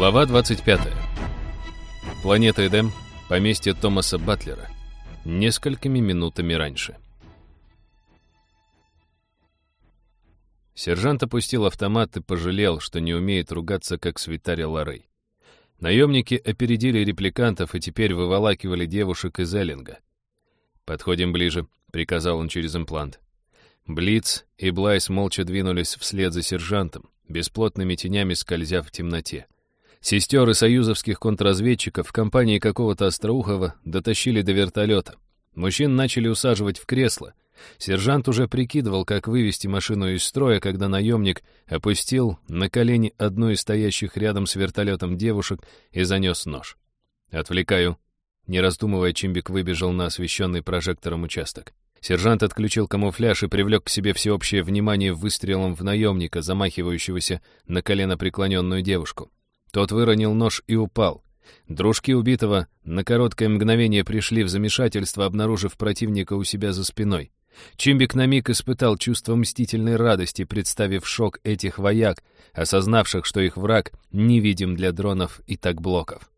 Глава 25. Планета Эдем, поместье Томаса Батлера. Несколькими минутами раньше. Сержант опустил автомат и пожалел, что не умеет ругаться, как свитаря Лорей. Наемники опередили репликантов и теперь выволакивали девушек из Эллинга. «Подходим ближе», — приказал он через имплант. Блиц и Блайс молча двинулись вслед за сержантом, бесплотными тенями скользя в темноте. Сестер и союзовских контрразведчиков в компании какого-то Остроухова дотащили до вертолета. Мужчин начали усаживать в кресло. Сержант уже прикидывал, как вывести машину из строя, когда наемник опустил на колени одну из стоящих рядом с вертолетом девушек и занес нож. «Отвлекаю». Не раздумывая, Чимбик выбежал на освещенный прожектором участок. Сержант отключил камуфляж и привлек к себе всеобщее внимание выстрелом в наемника, замахивающегося на колено преклоненную девушку. Тот выронил нож и упал. Дружки убитого на короткое мгновение пришли в замешательство, обнаружив противника у себя за спиной. Чимбик на миг испытал чувство мстительной радости, представив шок этих вояк, осознавших, что их враг невидим для дронов и так блоков.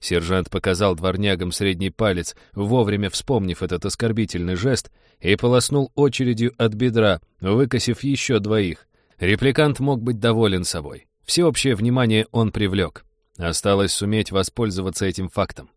Сержант показал дворнягам средний палец, вовремя вспомнив этот оскорбительный жест, и полоснул очередью от бедра, выкосив еще двоих. Репликант мог быть доволен собой. Всеобщее внимание он привлек. Осталось суметь воспользоваться этим фактом.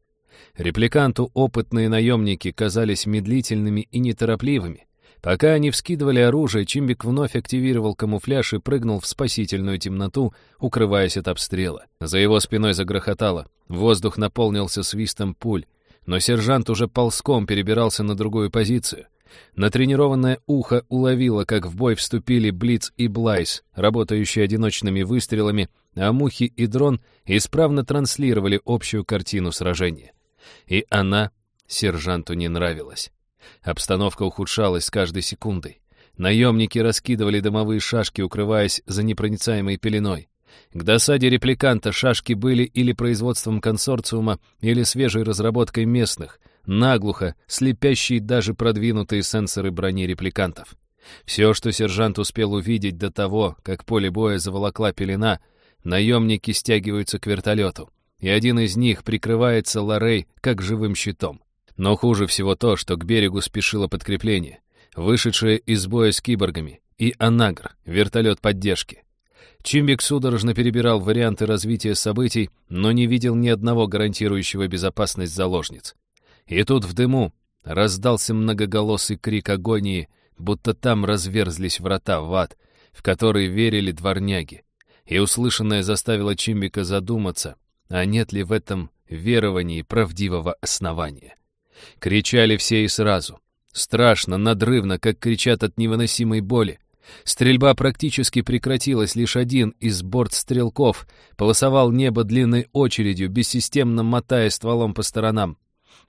Репликанту опытные наемники казались медлительными и неторопливыми. Пока они вскидывали оружие, Чимбик вновь активировал камуфляж и прыгнул в спасительную темноту, укрываясь от обстрела. За его спиной загрохотало. Воздух наполнился свистом пуль. Но сержант уже ползком перебирался на другую позицию. Натренированное ухо уловило, как в бой вступили Блиц и Блайс, работающие одиночными выстрелами, а Мухи и Дрон исправно транслировали общую картину сражения. И она сержанту не нравилась. Обстановка ухудшалась с каждой секундой. Наемники раскидывали дымовые шашки, укрываясь за непроницаемой пеленой. К досаде репликанта шашки были или производством консорциума, или свежей разработкой местных, наглухо, слепящие даже продвинутые сенсоры брони репликантов. Все, что сержант успел увидеть до того, как поле боя заволокла пелена, наемники стягиваются к вертолету, и один из них прикрывается Лорей как живым щитом. Но хуже всего то, что к берегу спешило подкрепление, вышедшее из боя с киборгами, и Анагр, вертолет поддержки. Чимбик судорожно перебирал варианты развития событий, но не видел ни одного гарантирующего безопасность заложниц. И тут в дыму раздался многоголосый крик агонии, будто там разверзлись врата в ад, в которые верили дворняги. И услышанное заставило Чимбика задуматься, а нет ли в этом веровании правдивого основания. Кричали все и сразу. Страшно, надрывно, как кричат от невыносимой боли. Стрельба практически прекратилась, лишь один из бортстрелков полосовал небо длинной очередью, бессистемно мотая стволом по сторонам.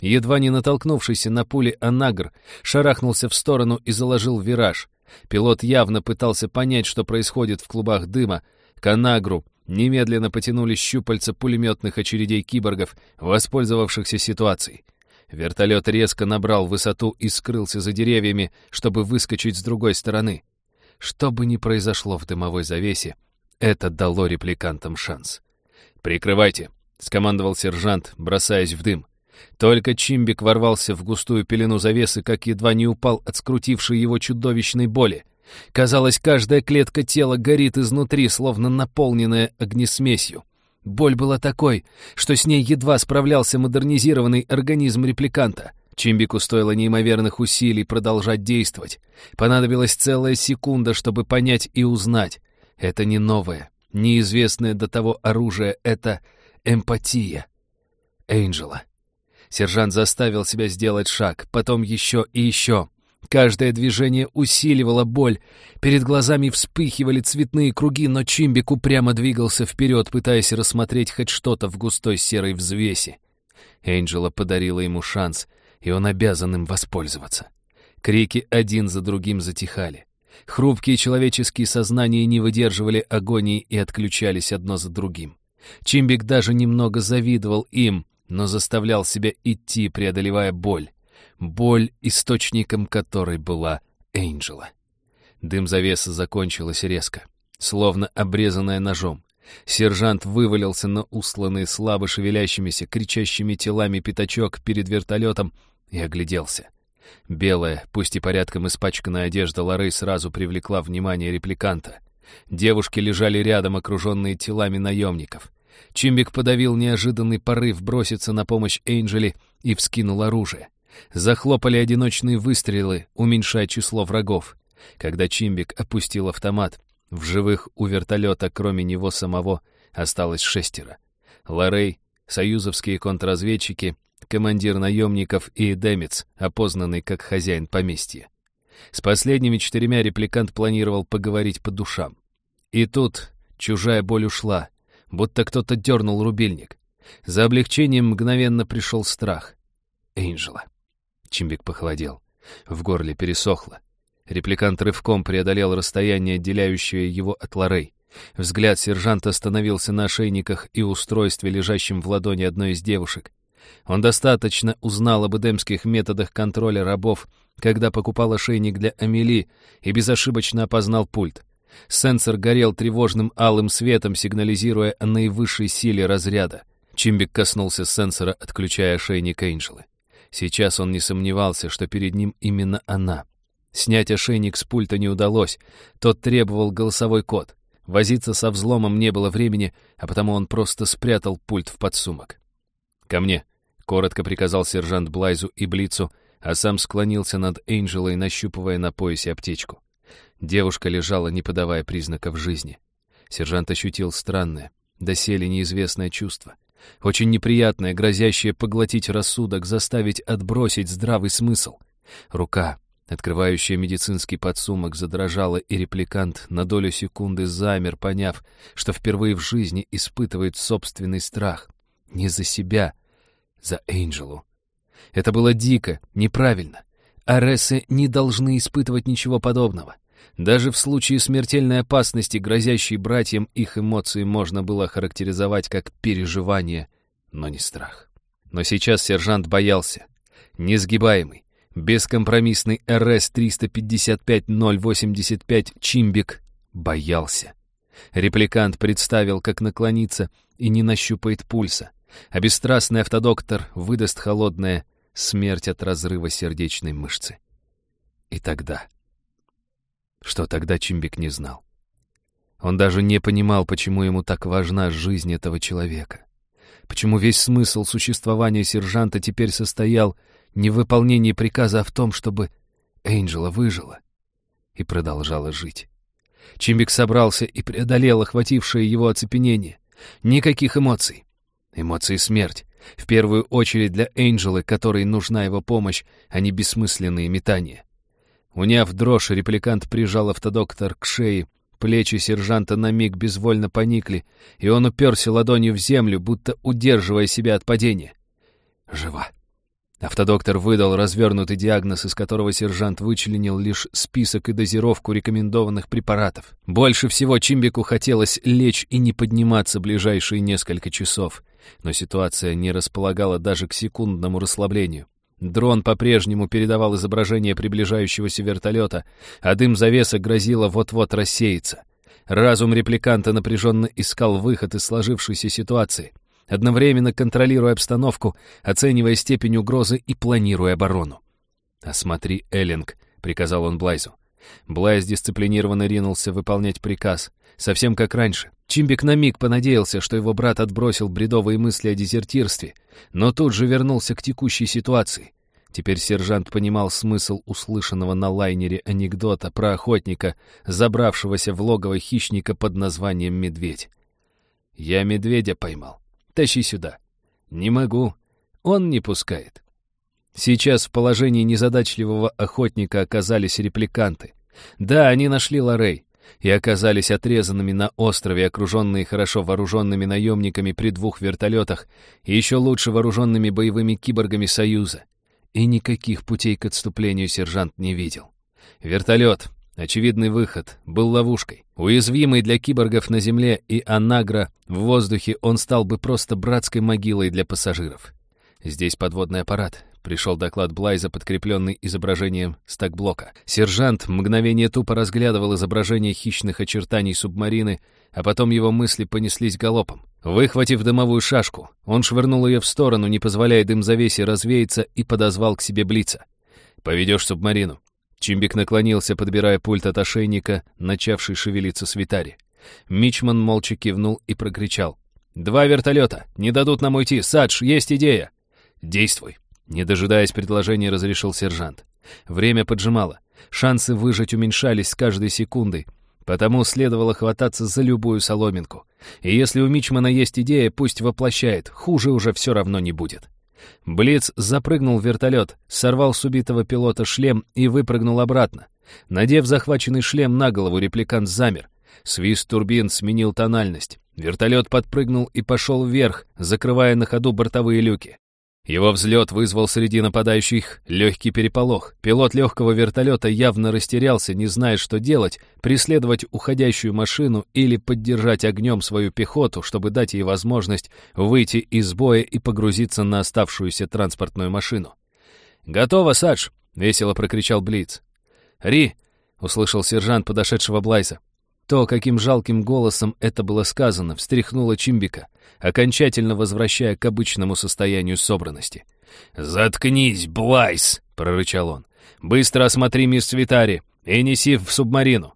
Едва не натолкнувшийся на пули Анагр шарахнулся в сторону и заложил вираж. Пилот явно пытался понять, что происходит в клубах дыма. К Анагру немедленно потянулись щупальца пулеметных очередей киборгов, воспользовавшихся ситуацией. Вертолет резко набрал высоту и скрылся за деревьями, чтобы выскочить с другой стороны. Что бы ни произошло в дымовой завесе, это дало репликантам шанс. «Прикрывайте», — скомандовал сержант, бросаясь в дым. Только Чимбик ворвался в густую пелену завесы, как едва не упал от скрутившей его чудовищной боли. Казалось, каждая клетка тела горит изнутри, словно наполненная огнесмесью. Боль была такой, что с ней едва справлялся модернизированный организм репликанта. Чимбику стоило неимоверных усилий продолжать действовать. Понадобилась целая секунда, чтобы понять и узнать. Это не новое, неизвестное до того оружие, это эмпатия. Энджела. Сержант заставил себя сделать шаг, потом еще и еще. Каждое движение усиливало боль. Перед глазами вспыхивали цветные круги, но Чимбик упрямо двигался вперед, пытаясь рассмотреть хоть что-то в густой серой взвеси. Энджела подарила ему шанс, и он обязан им воспользоваться. Крики один за другим затихали. Хрупкие человеческие сознания не выдерживали агонии и отключались одно за другим. Чимбик даже немного завидовал им, но заставлял себя идти, преодолевая боль боль, источником которой была Энджела. Дым завеса закончилась резко, словно обрезанная ножом. Сержант вывалился на усланный слабо шевелящимися, кричащими телами пятачок перед вертолетом и огляделся. Белая, пусть и порядком испачканная одежда Лорей сразу привлекла внимание репликанта. Девушки лежали рядом, окруженные телами наемников. Чимбик подавил неожиданный порыв броситься на помощь Эйнджели и вскинул оружие. Захлопали одиночные выстрелы, уменьшая число врагов. Когда Чимбик опустил автомат, в живых у вертолета, кроме него самого, осталось шестеро. Лорей, союзовские контрразведчики, командир наемников и Демец, опознанный как хозяин поместья. С последними четырьмя репликант планировал поговорить по душам. И тут чужая боль ушла, будто кто-то дернул рубильник. За облегчением мгновенно пришел страх. Эйнджела. Чимбик похолодел. В горле пересохло. Репликант рывком преодолел расстояние, отделяющее его от Лорей. Взгляд сержанта остановился на ошейниках и устройстве, лежащем в ладони одной из девушек. Он достаточно узнал об эдемских методах контроля рабов, когда покупал ошейник для Амели, и безошибочно опознал пульт. Сенсор горел тревожным алым светом, сигнализируя о наивысшей силе разряда. Чимбик коснулся сенсора, отключая ошейник Эйнджелы. Сейчас он не сомневался, что перед ним именно она. Снять ошейник с пульта не удалось. Тот требовал голосовой код. Возиться со взломом не было времени, а потому он просто спрятал пульт в подсумок. «Ко мне», — коротко приказал сержант Блайзу и Блицу, а сам склонился над Эйнджелой, нащупывая на поясе аптечку. Девушка лежала, не подавая признаков жизни. Сержант ощутил странное, доселе неизвестное чувство. Очень неприятное, грозящее поглотить рассудок, заставить отбросить здравый смысл. Рука, открывающая медицинский подсумок, задрожала, и репликант на долю секунды замер, поняв, что впервые в жизни испытывает собственный страх. Не за себя, за Эйнджелу. Это было дико, неправильно. Аресы не должны испытывать ничего подобного. Даже в случае смертельной опасности, грозящей братьям, их эмоции можно было характеризовать как переживание, но не страх. Но сейчас сержант боялся. Несгибаемый, бескомпромиссный РС-355-085 Чимбик боялся. Репликант представил, как наклониться и не нащупает пульса, а бесстрастный автодоктор выдаст холодное смерть от разрыва сердечной мышцы. И тогда... Что тогда Чимбик не знал. Он даже не понимал, почему ему так важна жизнь этого человека. Почему весь смысл существования сержанта теперь состоял не в выполнении приказа, а в том, чтобы Эйнджела выжила и продолжала жить. Чимбик собрался и преодолел охватившее его оцепенение. Никаких эмоций. Эмоции — смерть. В первую очередь для Эйнджелы, которой нужна его помощь, а не бессмысленные метания. Уняв дрожь, репликант прижал автодоктор к шее, плечи сержанта на миг безвольно поникли, и он уперся ладонью в землю, будто удерживая себя от падения. «Жива». Автодоктор выдал развернутый диагноз, из которого сержант вычленил лишь список и дозировку рекомендованных препаратов. Больше всего Чимбику хотелось лечь и не подниматься ближайшие несколько часов, но ситуация не располагала даже к секундному расслаблению. Дрон по-прежнему передавал изображение приближающегося вертолета, а дым завеса грозило вот-вот рассеяться. Разум репликанта напряженно искал выход из сложившейся ситуации, одновременно контролируя обстановку, оценивая степень угрозы и планируя оборону. «Осмотри Эллинг», — приказал он Блайзу. Блайз дисциплинированно ринулся выполнять приказ, совсем как раньше. Чимбик на миг понадеялся, что его брат отбросил бредовые мысли о дезертирстве, но тут же вернулся к текущей ситуации. Теперь сержант понимал смысл услышанного на лайнере анекдота про охотника, забравшегося в логово хищника под названием «Медведь». «Я медведя поймал. Тащи сюда». «Не могу. Он не пускает». Сейчас в положении незадачливого охотника оказались репликанты. Да, они нашли Лорей и оказались отрезанными на острове, окруженные хорошо вооруженными наемниками при двух вертолетах и еще лучше вооруженными боевыми киборгами Союза. И никаких путей к отступлению сержант не видел. Вертолет, очевидный выход, был ловушкой. Уязвимый для киборгов на земле и анагра в воздухе, он стал бы просто братской могилой для пассажиров. Здесь подводный аппарат, пришел доклад Блайза, подкрепленный изображением стакблока. Сержант мгновение тупо разглядывал изображение хищных очертаний субмарины, а потом его мысли понеслись галопом. Выхватив дымовую шашку, он швырнул ее в сторону, не позволяя дым-завесе развеяться, и подозвал к себе Блица. «Поведешь субмарину». Чимбик наклонился, подбирая пульт от ошейника, начавший шевелиться с Витари. Мичман молча кивнул и прокричал. «Два вертолета! Не дадут нам уйти! Садж, есть идея!» «Действуй!» Не дожидаясь предложения, разрешил сержант. Время поджимало. Шансы выжить уменьшались с каждой секундой, потому следовало хвататься за любую соломинку. И если у Мичмана есть идея, пусть воплощает, хуже уже все равно не будет. Блиц запрыгнул в вертолет, сорвал с убитого пилота шлем и выпрыгнул обратно. Надев захваченный шлем на голову, репликант замер. Свист турбин сменил тональность. Вертолет подпрыгнул и пошел вверх, закрывая на ходу бортовые люки. Его взлет вызвал среди нападающих легкий переполох. Пилот легкого вертолета явно растерялся, не зная, что делать, преследовать уходящую машину или поддержать огнем свою пехоту, чтобы дать ей возможность выйти из боя и погрузиться на оставшуюся транспортную машину. «Готово, Садж!» — весело прокричал Блиц. «Ри!» — услышал сержант подошедшего Блайза. То, каким жалким голосом это было сказано, встряхнуло Чимбика, окончательно возвращая к обычному состоянию собранности. «Заткнись, Блайс!» — прорычал он. «Быстро осмотри мисс Витари и неси в субмарину!»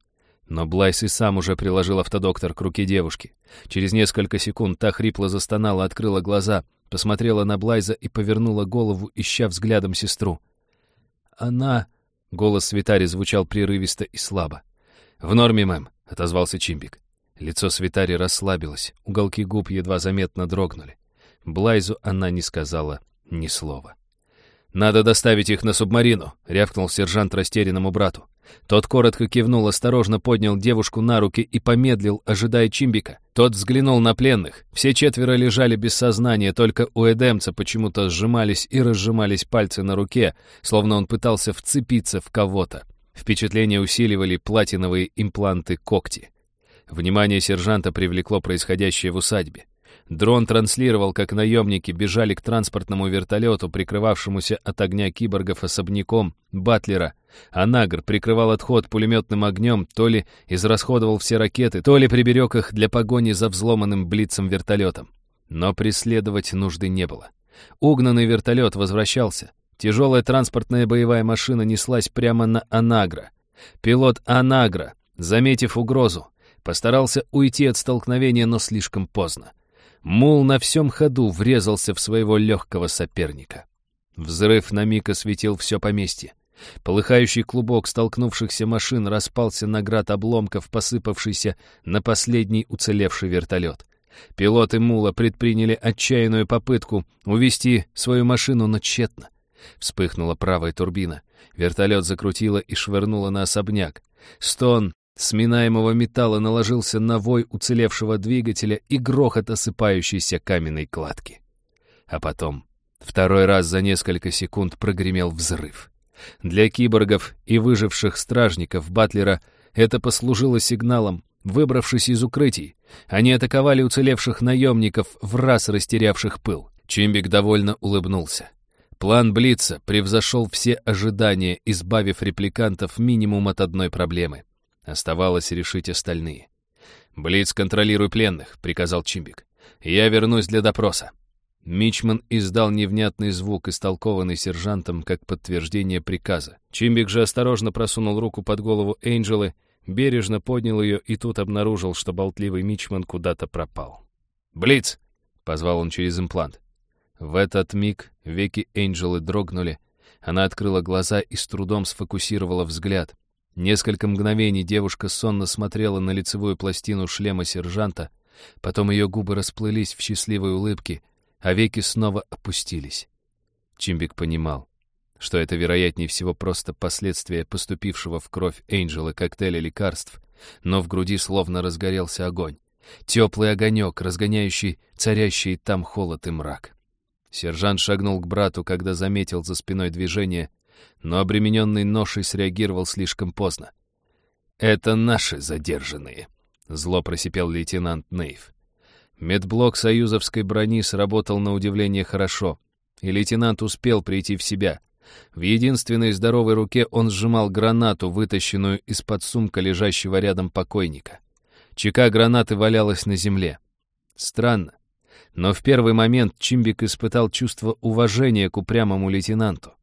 Но Блайс и сам уже приложил автодоктор к руке девушки. Через несколько секунд та хрипло застонала, открыла глаза, посмотрела на Блайза и повернула голову, ища взглядом сестру. «Она...» — голос Витари звучал прерывисто и слабо. «В норме, мэм», — отозвался Чимбик. Лицо Свитари расслабилось, уголки губ едва заметно дрогнули. Блайзу она не сказала ни слова. «Надо доставить их на субмарину», — рявкнул сержант растерянному брату. Тот коротко кивнул, осторожно поднял девушку на руки и помедлил, ожидая Чимбика. Тот взглянул на пленных. Все четверо лежали без сознания, только у Эдемца почему-то сжимались и разжимались пальцы на руке, словно он пытался вцепиться в кого-то. Впечатление усиливали платиновые импланты когти. Внимание сержанта привлекло происходящее в усадьбе. Дрон транслировал, как наемники бежали к транспортному вертолету, прикрывавшемуся от огня киборгов особняком Батлера, а Нагр прикрывал отход пулеметным огнем, то ли израсходовал все ракеты, то ли приберег их для погони за взломанным блицем вертолетом. Но преследовать нужды не было. Угнанный вертолет возвращался. Тяжелая транспортная боевая машина неслась прямо на Анагра. Пилот Анагра, заметив угрозу, постарался уйти от столкновения, но слишком поздно. Мул на всем ходу врезался в своего легкого соперника. Взрыв на миг осветил все поместье. Полыхающий клубок столкнувшихся машин распался на град обломков, посыпавшийся на последний уцелевший вертолет. Пилоты Мула предприняли отчаянную попытку увести свою машину, но тщетно. Вспыхнула правая турбина. Вертолет закрутило и швырнуло на особняк. Стон сминаемого металла наложился на вой уцелевшего двигателя и грохот осыпающейся каменной кладки. А потом второй раз за несколько секунд прогремел взрыв. Для киборгов и выживших стражников Батлера это послужило сигналом. Выбравшись из укрытий, они атаковали уцелевших наемников, в раз растерявших пыл. Чимбик довольно улыбнулся. План Блица превзошел все ожидания, избавив репликантов минимум от одной проблемы. Оставалось решить остальные. «Блиц, контролируй пленных», — приказал Чимбик. «Я вернусь для допроса». Мичман издал невнятный звук, истолкованный сержантом как подтверждение приказа. Чимбик же осторожно просунул руку под голову Энджелы, бережно поднял ее и тут обнаружил, что болтливый Мичман куда-то пропал. «Блиц!» — позвал он через имплант. В этот миг веки Энджелы дрогнули. Она открыла глаза и с трудом сфокусировала взгляд. Несколько мгновений девушка сонно смотрела на лицевую пластину шлема сержанта, потом ее губы расплылись в счастливой улыбке, а веки снова опустились. Чимбик понимал, что это, вероятнее всего, просто последствия поступившего в кровь Энджела коктейля лекарств, но в груди словно разгорелся огонь. Теплый огонек, разгоняющий царящий там холод и мрак. Сержант шагнул к брату, когда заметил за спиной движение, но обремененный ношей среагировал слишком поздно. «Это наши задержанные», — зло просипел лейтенант Нейв. Медблок союзовской брони сработал на удивление хорошо. и лейтенант успел прийти в себя. В единственной здоровой руке он сжимал гранату, вытащенную из-под сумка лежащего рядом покойника. Чека гранаты валялась на земле. Странно. Но в первый момент Чимбик испытал чувство уважения к упрямому лейтенанту.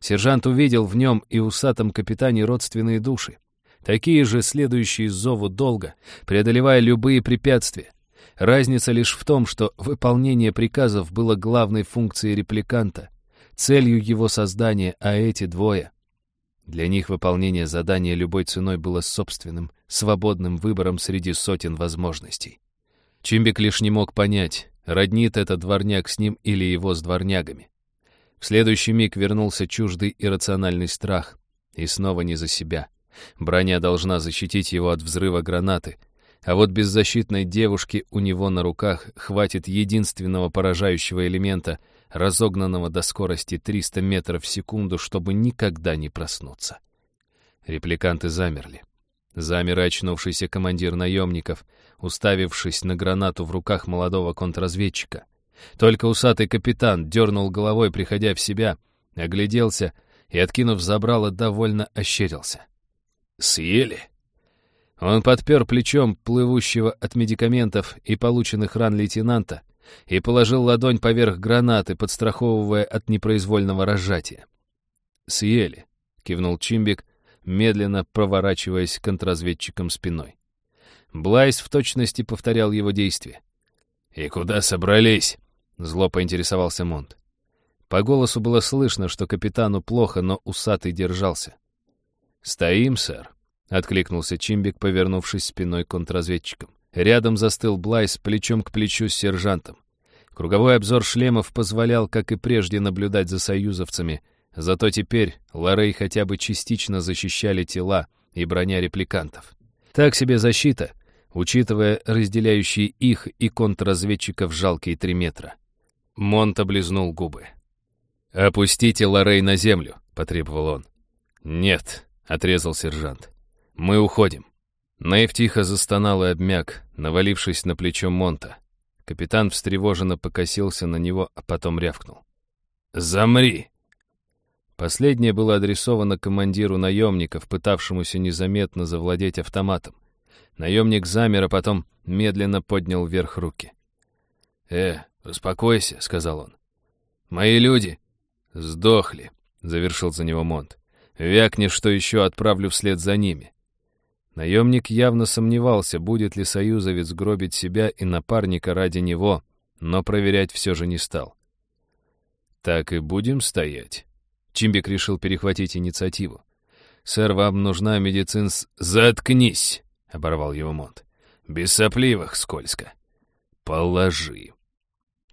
Сержант увидел в нем и усатом капитане родственные души. Такие же следующие зову долга, преодолевая любые препятствия. Разница лишь в том, что выполнение приказов было главной функцией репликанта, целью его создания, а эти двое. Для них выполнение задания любой ценой было собственным, свободным выбором среди сотен возможностей. Чимбик лишь не мог понять, роднит этот дворняк с ним или его с дворнягами. В следующий миг вернулся чуждый иррациональный страх. И снова не за себя. Броня должна защитить его от взрыва гранаты, а вот беззащитной девушки у него на руках хватит единственного поражающего элемента, разогнанного до скорости 300 метров в секунду, чтобы никогда не проснуться. Репликанты замерли. Замер очнувшийся командир наемников, уставившись на гранату в руках молодого контрразведчика. Только усатый капитан дернул головой, приходя в себя, огляделся и, откинув забрало, довольно ощерился. «Съели?» Он подпер плечом плывущего от медикаментов и полученных ран лейтенанта и положил ладонь поверх гранаты, подстраховывая от непроизвольного разжатия. «Съели», — кивнул Чимбик, медленно проворачиваясь к контрразведчикам спиной. Блайс в точности повторял его действия. «И куда собрались?» — зло поинтересовался Монт. По голосу было слышно, что капитану плохо, но усатый держался. «Стоим, сэр», Откликнулся Чимбик, повернувшись спиной к контрразведчикам. Рядом застыл Блайс плечом к плечу с сержантом. Круговой обзор шлемов позволял, как и прежде, наблюдать за союзовцами, зато теперь Лорей хотя бы частично защищали тела и броня репликантов. Так себе защита, учитывая разделяющие их и контрразведчиков жалкие три метра. Монт облизнул губы. «Опустите Лорей на землю», — потребовал он. «Нет», — отрезал сержант. «Мы уходим». Нейв тихо застонал и обмяк, навалившись на плечо Монта. Капитан встревоженно покосился на него, а потом рявкнул. «Замри!» Последнее было адресовано командиру наемников, пытавшемуся незаметно завладеть автоматом. Наемник замер, а потом медленно поднял вверх руки. «Э, успокойся», — сказал он. «Мои люди сдохли», — завершил за него Монт. «Вякнешь, что еще отправлю вслед за ними. Наемник явно сомневался, будет ли союзовец гробить себя и напарника ради него, но проверять все же не стал. «Так и будем стоять». Чимбик решил перехватить инициативу. «Сэр, вам нужна медицинс...» «Заткнись!» — оборвал его Монт. «Без сопливых скользко. Положи».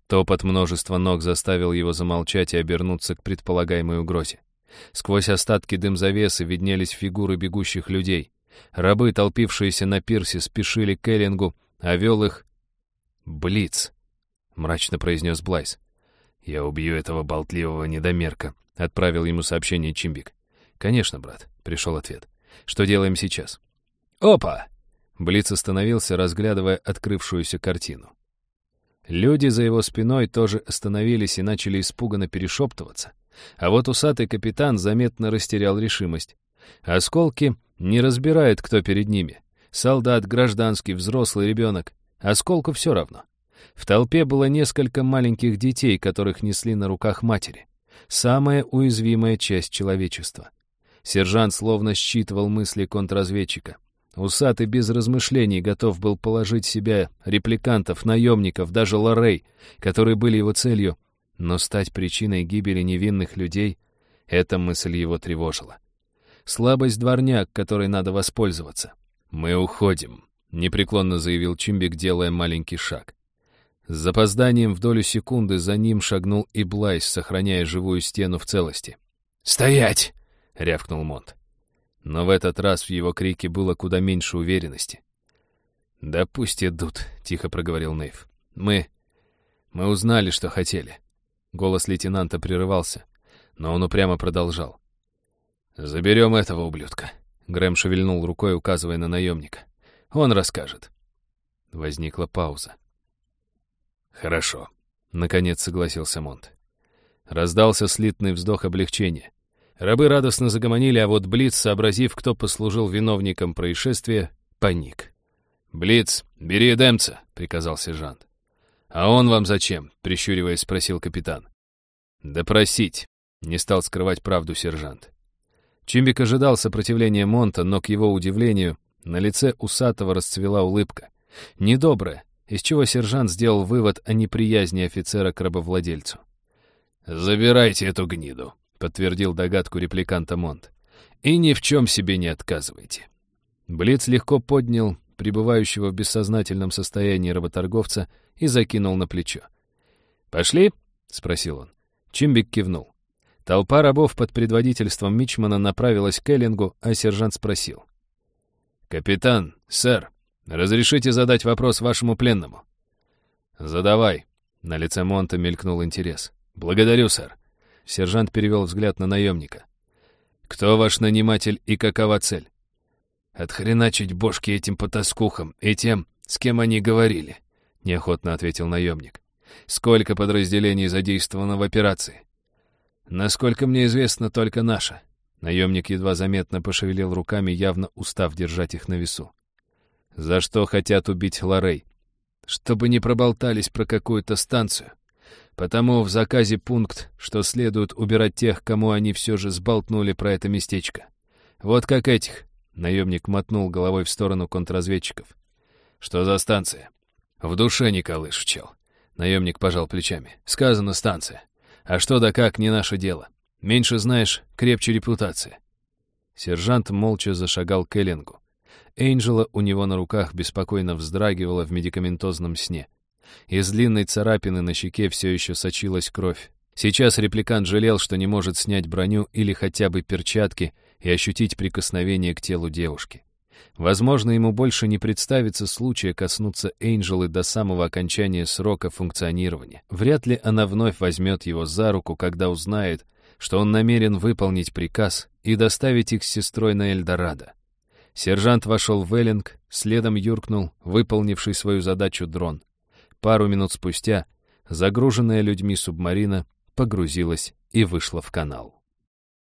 Топот множества ног заставил его замолчать и обернуться к предполагаемой угрозе. Сквозь остатки дым-завесы виднелись фигуры бегущих людей. Рабы, толпившиеся на пирсе, спешили к Эллингу, а вел их... «Блиц», — мрачно произнес Блайс. «Я убью этого болтливого недомерка», — отправил ему сообщение Чимбик. «Конечно, брат», — пришел ответ. «Что делаем сейчас?» «Опа!» Блиц остановился, разглядывая открывшуюся картину. Люди за его спиной тоже остановились и начали испуганно перешептываться. А вот усатый капитан заметно растерял решимость. Осколки не разбирает, кто перед ними. Солдат, гражданский, взрослый ребенок. Осколку все равно. В толпе было несколько маленьких детей, которых несли на руках матери. Самая уязвимая часть человечества. Сержант словно считывал мысли контрразведчика. Усатый без размышлений готов был положить себя, репликантов, наемников, даже лорей, которые были его целью, но стать причиной гибели невинных людей — эта мысль его тревожила. Слабость дворняк, которой надо воспользоваться. «Мы уходим», — непреклонно заявил Чимбик, делая маленький шаг. С запозданием в долю секунды за ним шагнул и Блайс, сохраняя живую стену в целости. «Стоять!» — рявкнул Монт. Но в этот раз в его крике было куда меньше уверенности. «Да пусть идут», — тихо проговорил Нейв. «Мы... мы узнали, что хотели». Голос лейтенанта прерывался, но он упрямо продолжал. «Заберем этого ублюдка», — Грэм шевельнул рукой, указывая на наемника. «Он расскажет». Возникла пауза. «Хорошо», — наконец согласился Монт. Раздался слитный вздох облегчения. Рабы радостно загомонили, а вот Блиц, сообразив, кто послужил виновником происшествия, паник. «Блиц, бери Эдемца», — приказал сержант. «А он вам зачем?» — прищуриваясь, спросил капитан. «Допросить», — не стал скрывать правду сержант. Чимбик ожидал сопротивления Монта, но, к его удивлению, на лице усатого расцвела улыбка. Недобрая, из чего сержант сделал вывод о неприязни офицера к рабовладельцу. «Забирайте эту гниду», — подтвердил догадку репликанта Монт. «И ни в чем себе не отказывайте». Блиц легко поднял пребывающего в бессознательном состоянии работорговца и закинул на плечо. «Пошли?» — спросил он. Чимбик кивнул. Толпа рабов под предводительством Мичмана направилась к Эллингу, а сержант спросил. «Капитан, сэр, разрешите задать вопрос вашему пленному?» «Задавай». На лице Монта мелькнул интерес. «Благодарю, сэр». Сержант перевел взгляд на наемника. «Кто ваш наниматель и какова цель?» «Отхреначить бошки этим потаскухам и тем, с кем они говорили», — неохотно ответил наемник. «Сколько подразделений задействовано в операции?» «Насколько мне известно, только наша. Наемник едва заметно пошевелил руками, явно устав держать их на весу. «За что хотят убить Лорей?» «Чтобы не проболтались про какую-то станцию. Потому в заказе пункт, что следует убирать тех, кому они все же сболтнули про это местечко. Вот как этих». Наемник мотнул головой в сторону контрразведчиков. «Что за станция?» «В душе не колышь, чел». Наемник пожал плечами. «Сказано станция. А что да как, не наше дело. Меньше знаешь, крепче репутация». Сержант молча зашагал к Эллингу. Энджела у него на руках беспокойно вздрагивала в медикаментозном сне. Из длинной царапины на щеке все еще сочилась кровь. Сейчас репликант жалел, что не может снять броню или хотя бы перчатки и ощутить прикосновение к телу девушки. Возможно, ему больше не представится случая коснуться Энджелы до самого окончания срока функционирования. Вряд ли она вновь возьмет его за руку, когда узнает, что он намерен выполнить приказ и доставить их с сестрой на Эльдорадо. Сержант вошел в Эллинг, следом юркнул, выполнивший свою задачу дрон. Пару минут спустя загруженная людьми субмарина погрузилась и вышла в канал.